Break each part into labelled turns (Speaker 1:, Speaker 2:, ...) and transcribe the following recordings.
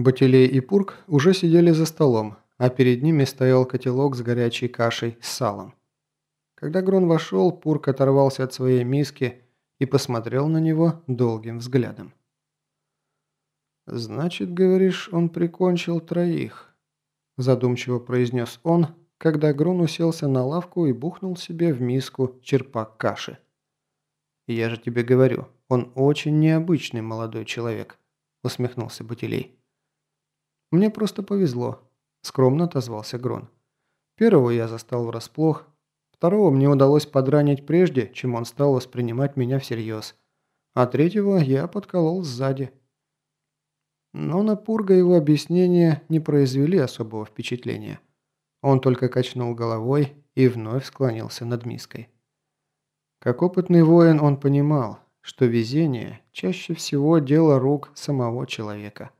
Speaker 1: Батилей и Пурк уже сидели за столом, а перед ними стоял котелок с горячей кашей с салом. Когда Грон вошел, Пурк оторвался от своей миски и посмотрел на него долгим взглядом. «Значит, говоришь, он прикончил троих», – задумчиво произнес он, когда Грон уселся на лавку и бухнул себе в миску черпак каши. «Я же тебе говорю, он очень необычный молодой человек», – усмехнулся Батилей. «Мне просто повезло», – скромно отозвался Грон. «Первого я застал врасплох, второго мне удалось подранить прежде, чем он стал воспринимать меня всерьез, а третьего я подколол сзади». Но на Пурга его объяснения не произвели особого впечатления. Он только качнул головой и вновь склонился над миской. Как опытный воин он понимал, что везение чаще всего дело рук самого человека –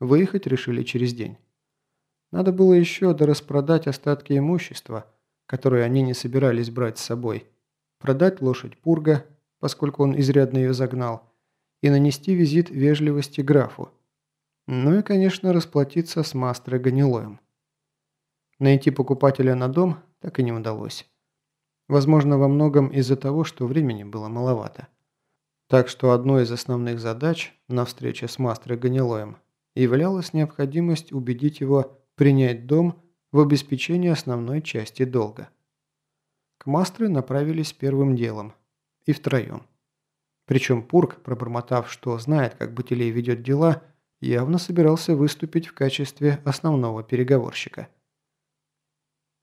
Speaker 1: Выехать решили через день. Надо было еще дораспродать остатки имущества, которые они не собирались брать с собой, продать лошадь Пурга, поскольку он изрядно ее загнал, и нанести визит вежливости графу. Ну и, конечно, расплатиться с Мастро Ганилоем. Найти покупателя на дом так и не удалось. Возможно, во многом из-за того, что времени было маловато. Так что одной из основных задач на встрече с Мастро Ганилоем являлась необходимость убедить его принять дом в обеспечении основной части долга. К Мастры направились первым делом и втроем. Причем Пурк, пробормотав, что знает, как Батилей ведет дела, явно собирался выступить в качестве основного переговорщика.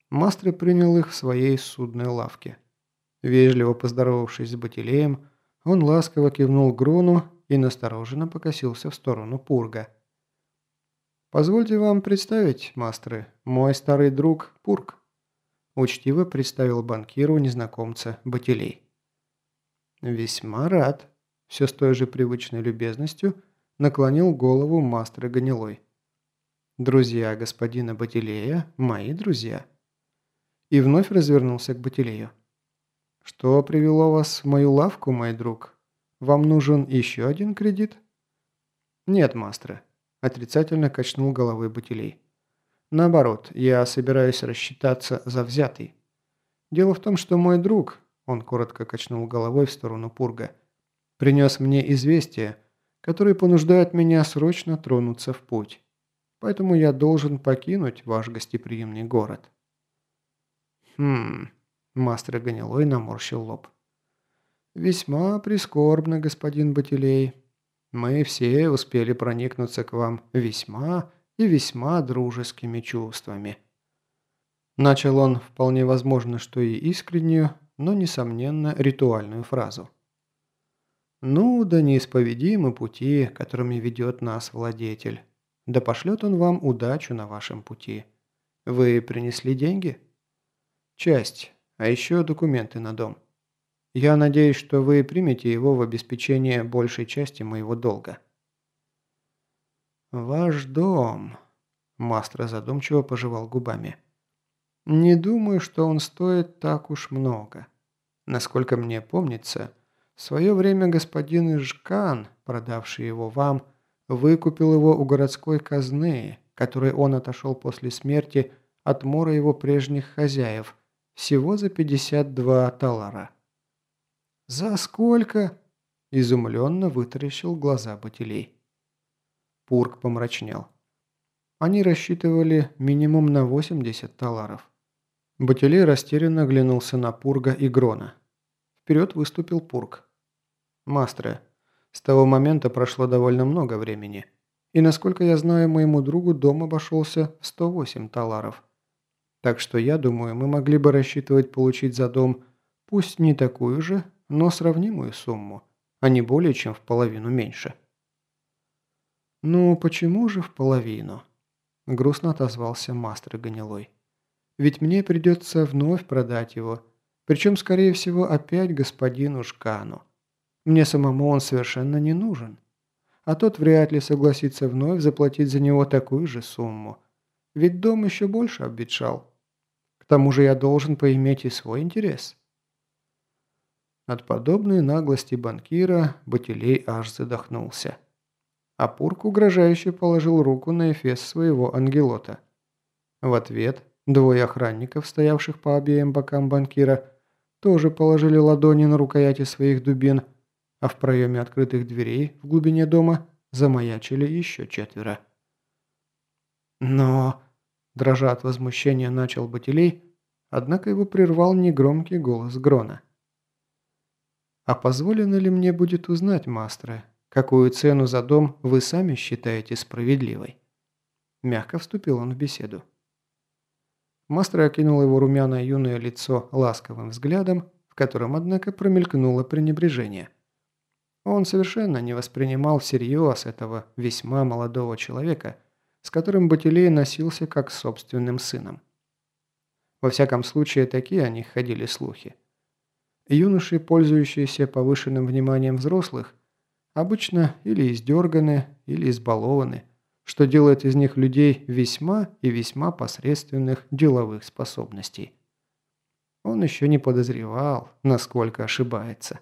Speaker 1: Мастры принял их в своей судной лавке. Вежливо поздоровавшись с Батилеем, он ласково кивнул Грону и настороженно покосился в сторону Пурга – «Позвольте вам представить, мастеры, мой старый друг Пурк», учтиво представил банкиру незнакомца Батилей. «Весьма рад», все с той же привычной любезностью наклонил голову мастера Ганилой. «Друзья господина Батилея – мои друзья». И вновь развернулся к Батилею. «Что привело вас в мою лавку, мой друг? Вам нужен еще один кредит?» «Нет, мастера. Отрицательно качнул головой Батилей. Наоборот, я собираюсь рассчитаться за взятый. Дело в том, что мой друг, он коротко качнул головой в сторону Пурга, принес мне известие, которое понуждает меня срочно тронуться в путь. Поэтому я должен покинуть ваш гостеприимный город. Хм, мастер Ганилой наморщил лоб. Весьма прискорбно, господин Батилей. Мы все успели проникнуться к вам весьма и весьма дружескими чувствами». Начал он, вполне возможно, что и искреннюю, но, несомненно, ритуальную фразу. «Ну, да неисповедимы пути, которыми ведет нас владетель. Да пошлет он вам удачу на вашем пути. Вы принесли деньги?» «Часть, а еще документы на дом». Я надеюсь, что вы примете его в обеспечение большей части моего долга». «Ваш дом», – Мастро задумчиво пожевал губами. «Не думаю, что он стоит так уж много. Насколько мне помнится, в свое время господин Ижкан, продавший его вам, выкупил его у городской казны, которой он отошел после смерти от мора его прежних хозяев, всего за 52 талара». «За сколько?» – изумленно вытаращил глаза Батилей. Пурк помрачнел. Они рассчитывали минимум на 80 таларов. Батилей растерянно оглянулся на Пурга и Грона. Вперед выступил Пург. «Мастре, с того момента прошло довольно много времени, и, насколько я знаю, моему другу дом обошелся в 108 таларов. Так что я думаю, мы могли бы рассчитывать получить за дом пусть не такую же, но сравнимую сумму, а не более чем в половину меньше. «Ну, почему же в половину?» – грустно отозвался мастер Ганилой. «Ведь мне придется вновь продать его, причем, скорее всего, опять господину Шкану. Мне самому он совершенно не нужен. А тот вряд ли согласится вновь заплатить за него такую же сумму. Ведь дом еще больше обветшал. К тому же я должен поиметь и свой интерес». От подобной наглости банкира Батилей аж задохнулся. а Пурк угрожающе положил руку на эфес своего ангелота. В ответ двое охранников, стоявших по обеим бокам банкира, тоже положили ладони на рукояти своих дубин, а в проеме открытых дверей в глубине дома замаячили еще четверо. «Но...» – дрожа от возмущения начал Батилей, однако его прервал негромкий голос Грона. «А позволено ли мне будет узнать, мастера, какую цену за дом вы сами считаете справедливой?» Мягко вступил он в беседу. Мастер окинул его румяное юное лицо ласковым взглядом, в котором, однако, промелькнуло пренебрежение. Он совершенно не воспринимал всерьез этого весьма молодого человека, с которым Батилей носился как собственным сыном. Во всяком случае, такие о них ходили слухи. Юноши, пользующиеся повышенным вниманием взрослых, обычно или издерганы, или избалованы – что делает из них людей весьма и весьма посредственных деловых способностей. Он еще не подозревал, насколько ошибается.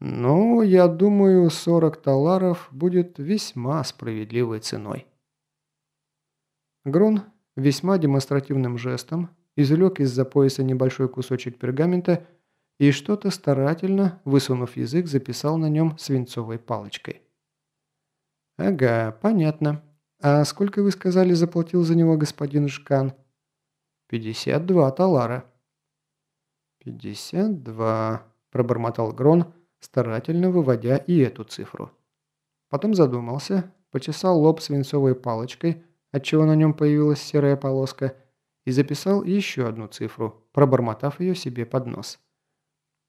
Speaker 1: «Ну, я думаю, 40 таларов будет весьма справедливой ценой». Грун весьма демонстративным жестом извлек из-за пояса небольшой кусочек пергамента и что-то старательно, высунув язык, записал на нем свинцовой палочкой. «Ага, понятно. А сколько, вы сказали, заплатил за него господин Жкан?» «Пятьдесят два талара». «Пятьдесят два», – пробормотал Грон, старательно выводя и эту цифру. Потом задумался, почесал лоб свинцовой палочкой, отчего на нем появилась серая полоска, и записал еще одну цифру, пробормотав ее себе под нос.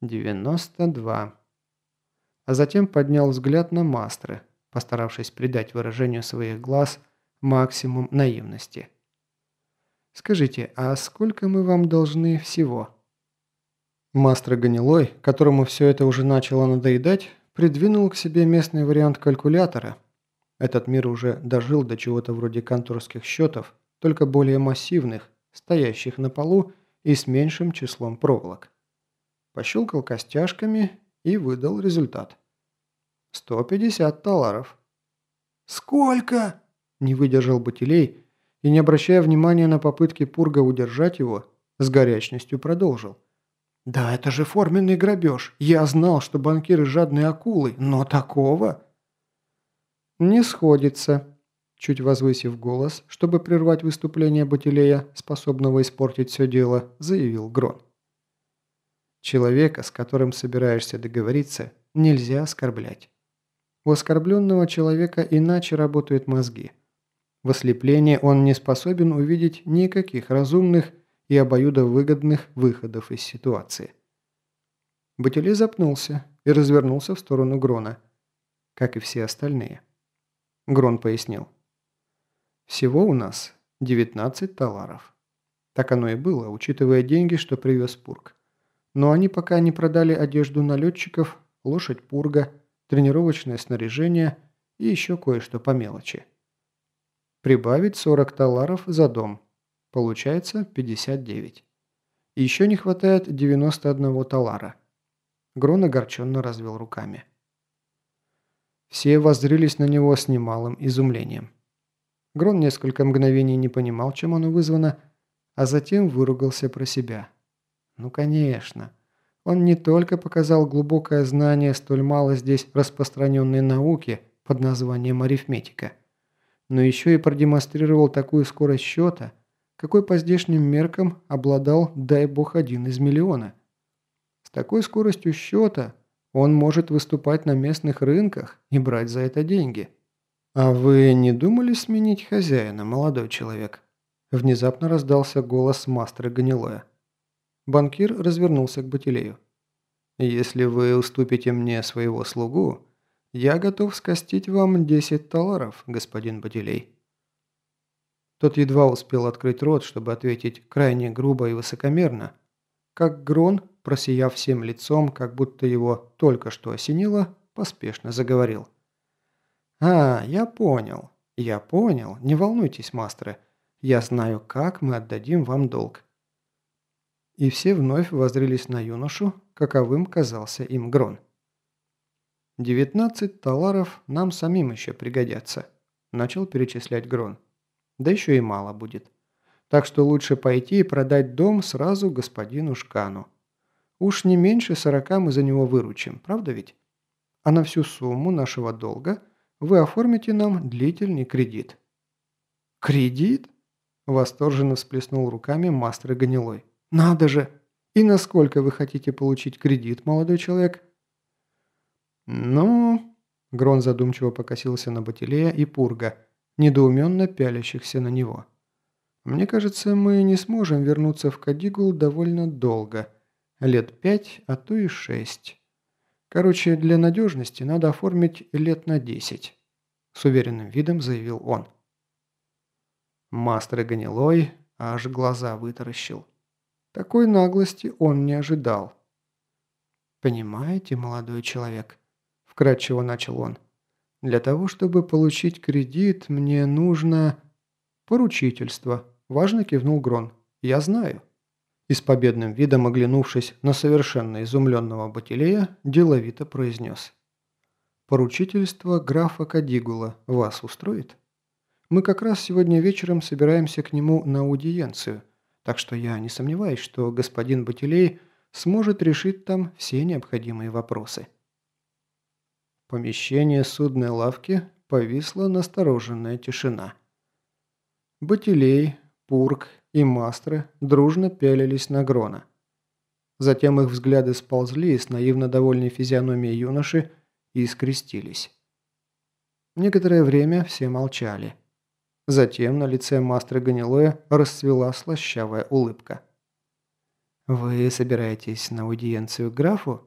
Speaker 1: «Девяносто два». А затем поднял взгляд на Мастры, постаравшись придать выражению своих глаз максимум наивности. «Скажите, а сколько мы вам должны всего?» Мастер Ганилой, которому все это уже начало надоедать, придвинул к себе местный вариант калькулятора. Этот мир уже дожил до чего-то вроде конторских счетов, только более массивных, стоящих на полу и с меньшим числом проволок. Пощелкал костяшками и выдал результат. 150 таларов». «Сколько?» – не выдержал Батилей и, не обращая внимания на попытки Пурга удержать его, с горячностью продолжил. «Да это же форменный грабеж. Я знал, что банкиры жадные акулы, но такого...» «Не сходится», – чуть возвысив голос, чтобы прервать выступление Батилея, способного испортить все дело, заявил Грон. «Человека, с которым собираешься договориться, нельзя оскорблять. У оскорбленного человека иначе работают мозги. В ослеплении он не способен увидеть никаких разумных и обоюдовыгодных выходов из ситуации. Батилей запнулся и развернулся в сторону Грона, как и все остальные. Грон пояснил. «Всего у нас 19 таларов. Так оно и было, учитывая деньги, что привез Пург. Но они пока не продали одежду налетчиков, лошадь Пурга – тренировочное снаряжение и еще кое-что по мелочи. Прибавить 40 таларов за дом. Получается 59. И еще не хватает 91 талара. Грон огорченно развел руками. Все воззрелись на него с немалым изумлением. Грон несколько мгновений не понимал, чем оно вызвано, а затем выругался про себя. Ну, конечно. Он не только показал глубокое знание столь мало здесь распространенной науки под названием арифметика, но еще и продемонстрировал такую скорость счета, какой по здешним меркам обладал, дай бог, один из миллиона. С такой скоростью счета он может выступать на местных рынках и брать за это деньги. «А вы не думали сменить хозяина, молодой человек?» Внезапно раздался голос мастера Ганилоя. Банкир развернулся к Батилею. «Если вы уступите мне своего слугу, я готов скостить вам 10 таларов, господин Батилей». Тот едва успел открыть рот, чтобы ответить крайне грубо и высокомерно, как Грон, просияв всем лицом, как будто его только что осенило, поспешно заговорил. «А, я понял, я понял, не волнуйтесь, мастеры, я знаю, как мы отдадим вам долг. И все вновь воззрелись на юношу, каковым казался им Грон. «Девятнадцать таларов нам самим еще пригодятся», – начал перечислять Грон. «Да еще и мало будет. Так что лучше пойти и продать дом сразу господину Шкану. Уж не меньше сорока мы за него выручим, правда ведь? А на всю сумму нашего долга вы оформите нам длительный кредит». «Кредит?» – восторженно всплеснул руками мастер Гнилой. «Надо же! И насколько вы хотите получить кредит, молодой человек?» «Ну...» – Грон задумчиво покосился на Батилея и Пурга, недоуменно пялящихся на него. «Мне кажется, мы не сможем вернуться в Кадигул довольно долго. Лет пять, а то и шесть. Короче, для надежности надо оформить лет на десять», – с уверенным видом заявил он. Мастер Ганилой аж глаза вытаращил. Такой наглости он не ожидал. «Понимаете, молодой человек?» – вкратчиво начал он. «Для того, чтобы получить кредит, мне нужно...» «Поручительство», – важно кивнул Грон. «Я знаю». И с победным видом, оглянувшись на совершенно изумленного Батилея, деловито произнес. «Поручительство графа Кадигула вас устроит?» Мы как раз сегодня вечером собираемся к нему на аудиенцию, так что я не сомневаюсь, что господин Батилей сможет решить там все необходимые вопросы. Помещение судной лавки повисла настороженная тишина. Батилей, Пург и Мастры дружно пялились на Грона. Затем их взгляды сползли с наивно довольной физиономией юноши и скрестились. Некоторое время все молчали. Затем на лице мастера Ганилоя расцвела слащавая улыбка. «Вы собираетесь на аудиенцию графу?»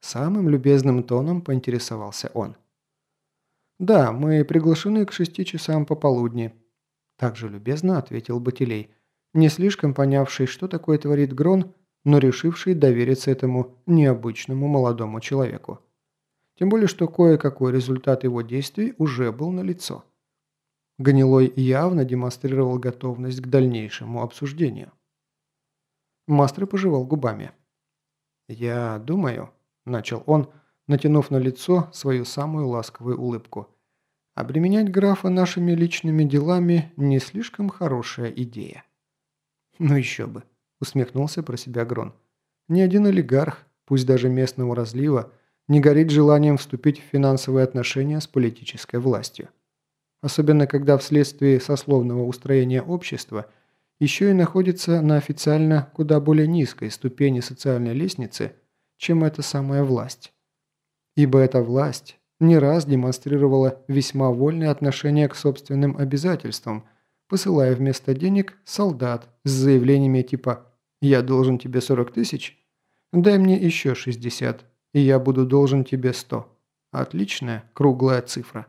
Speaker 1: Самым любезным тоном поинтересовался он. «Да, мы приглашены к шести часам пополудни», – также любезно ответил Батилей, не слишком понявший, что такое творит Грон, но решивший довериться этому необычному молодому человеку. Тем более, что кое-какой результат его действий уже был налицо. Гнилой явно демонстрировал готовность к дальнейшему обсуждению. Мастер пожевал губами. «Я думаю», – начал он, натянув на лицо свою самую ласковую улыбку, «обременять графа нашими личными делами не слишком хорошая идея». «Ну еще бы», – усмехнулся про себя Грон. «Ни один олигарх, пусть даже местного разлива, не горит желанием вступить в финансовые отношения с политической властью» особенно когда вследствие сословного устроения общества еще и находится на официально куда более низкой ступени социальной лестницы, чем эта самая власть. Ибо эта власть не раз демонстрировала весьма вольное отношение к собственным обязательствам, посылая вместо денег солдат с заявлениями типа «Я должен тебе 40 тысяч? Дай мне еще 60, и я буду должен тебе 100». Отличная круглая цифра.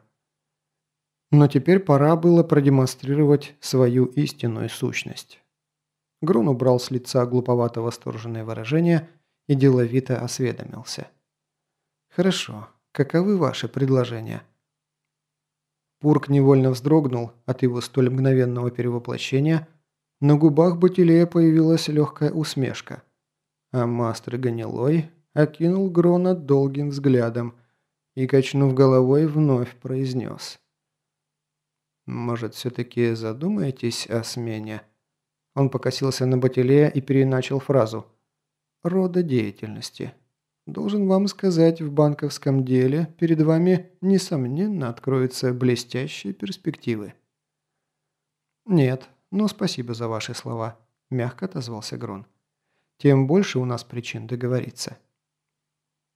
Speaker 1: Но теперь пора было продемонстрировать свою истинную сущность. Грун убрал с лица глуповато восторженное выражение и деловито осведомился. «Хорошо. Каковы ваши предложения?» Пурк невольно вздрогнул от его столь мгновенного перевоплощения, на губах Батилея появилась легкая усмешка, а мастер Ганилой окинул Грона долгим взглядом и, качнув головой, вновь произнес – «Может, все-таки задумаетесь о смене?» Он покосился на Батилея и переначал фразу. «Рода деятельности. Должен вам сказать, в банковском деле перед вами, несомненно, откроются блестящие перспективы». «Нет, но спасибо за ваши слова», – мягко отозвался Грон. «Тем больше у нас причин договориться.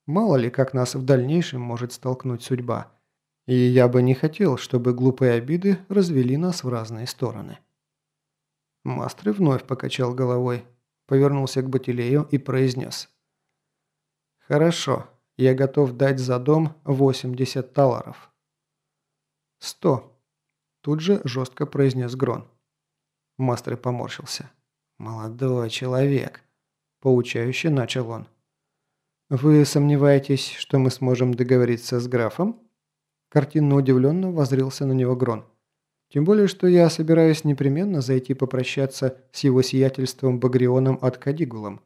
Speaker 1: Мало ли, как нас в дальнейшем может столкнуть судьба». И я бы не хотел, чтобы глупые обиды развели нас в разные стороны. Мастер вновь покачал головой, повернулся к Батилею и произнес. «Хорошо, я готов дать за дом 80 таларов». «Сто», – тут же жестко произнес Грон. Мастер поморщился. «Молодой человек», – поучающе начал он. «Вы сомневаетесь, что мы сможем договориться с графом?» Картинно удивленно возрился на него Грон. «Тем более, что я собираюсь непременно зайти попрощаться с его сиятельством Багрионом от Кадигулом».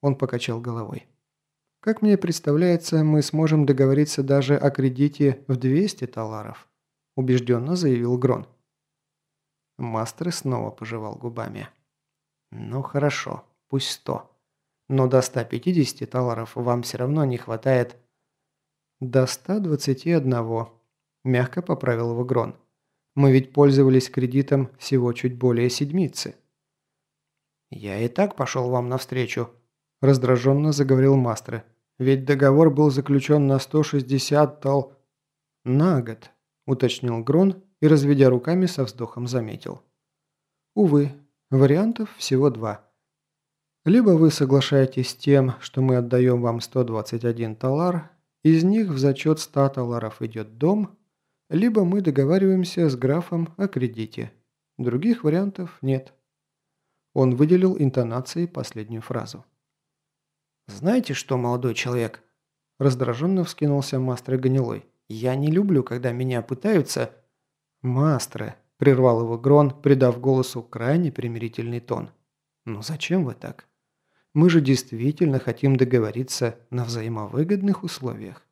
Speaker 1: Он покачал головой. Как мне представляется, мы сможем договориться даже о кредите в 200 таларов», – убежденно заявил Грон. Мастер снова пожевал губами. «Ну хорошо, пусть сто. Но до 150 таларов вам все равно не хватает...» «До 121», – мягко поправил его Грон. «Мы ведь пользовались кредитом всего чуть более седмицы». «Я и так пошел вам навстречу», – раздраженно заговорил Мастер. «Ведь договор был заключен на 160 тал...» «На год», – уточнил Грон и, разведя руками, со вздохом заметил. «Увы, вариантов всего два. Либо вы соглашаетесь с тем, что мы отдаем вам 121 талар, из них в зачет 100 таларов идет дом, либо мы договариваемся с графом о кредите. Других вариантов нет». Он выделил интонацией последнюю фразу. «Знаете что, молодой человек?» Раздраженно вскинулся мастер Ганилой. «Я не люблю, когда меня пытаются...» «Мастре», – прервал его Грон, придав голосу крайне примирительный тон. «Ну зачем вы так? Мы же действительно хотим договориться на взаимовыгодных условиях.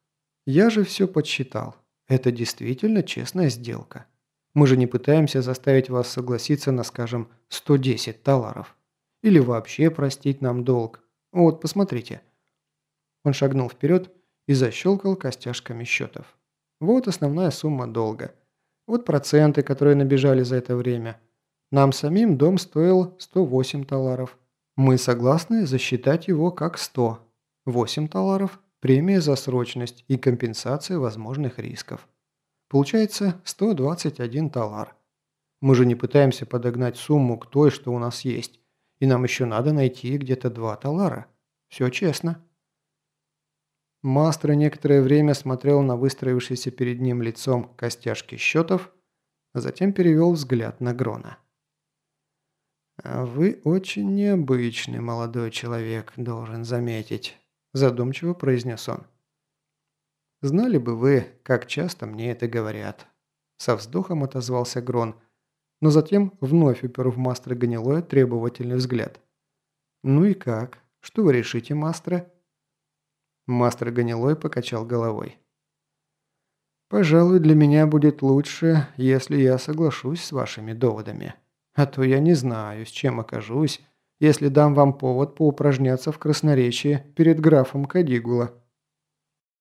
Speaker 1: Я же все подсчитал. Это действительно честная сделка. Мы же не пытаемся заставить вас согласиться на, скажем, 110 таларов. Или вообще простить нам долг. Вот, посмотрите». Он шагнул вперед и защелкал костяшками счетов. Вот основная сумма долга. Вот проценты, которые набежали за это время. Нам самим дом стоил 108 таларов. Мы согласны засчитать его как 100. 8 таларов – премия за срочность и компенсация возможных рисков. Получается 121 талар. Мы же не пытаемся подогнать сумму к той, что у нас есть. И нам еще надо найти где-то два талара. Все честно. Мастер некоторое время смотрел на выстроившийся перед ним лицом костяшки счетов, а затем перевел взгляд на Грона. «А «Вы очень необычный молодой человек, должен заметить», – задумчиво произнес он. «Знали бы вы, как часто мне это говорят», – со вздохом отозвался Грон, но затем вновь упер в мастера гнилой требовательный взгляд. «Ну и как? Что вы решите, мастера?» Мастер Ганилой покачал головой. «Пожалуй, для меня будет лучше, если я соглашусь с вашими доводами. А то я не знаю, с чем окажусь, если дам вам повод поупражняться в красноречии перед графом Кадигула».